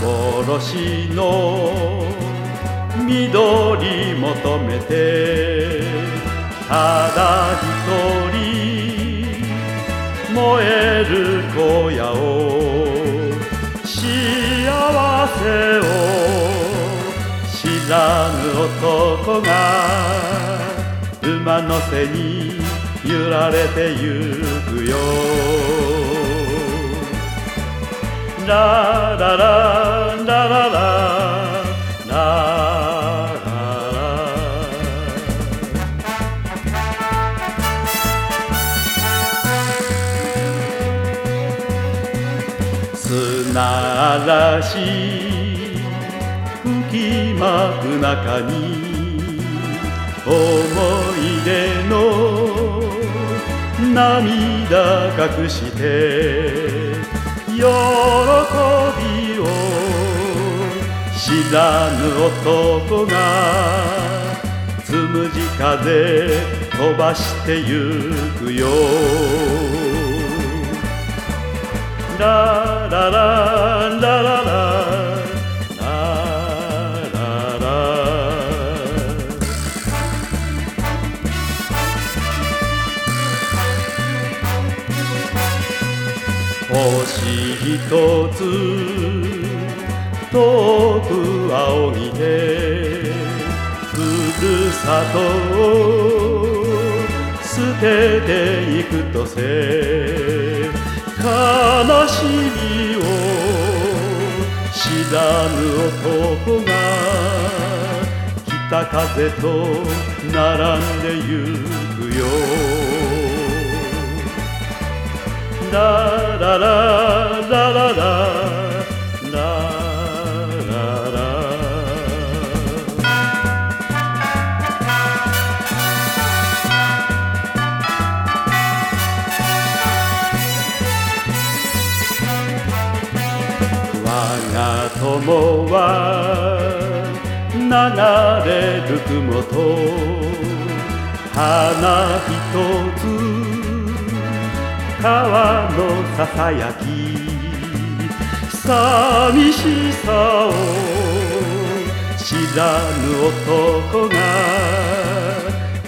年の緑求めてただ一人燃える小屋を幸せを知らぬ男が馬の背に揺られてゆくよ。ラララララララ砂嵐吹きまく中に思い出の涙隠して喜びを知らぬ男がつむじ風飛ばしてゆくよララララ星一つ遠く仰ぎてふるさとを捨てていくとせ悲しみを知らぬ男が北風と並んでゆくよ。ラララララ友は流れる雲と花ひとつ。川のささやき寂しさを知らぬ男が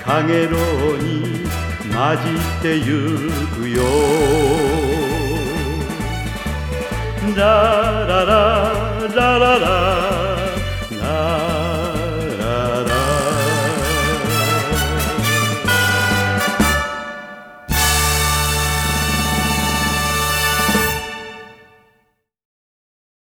かげろうに混じってゆくよ。ララララララ。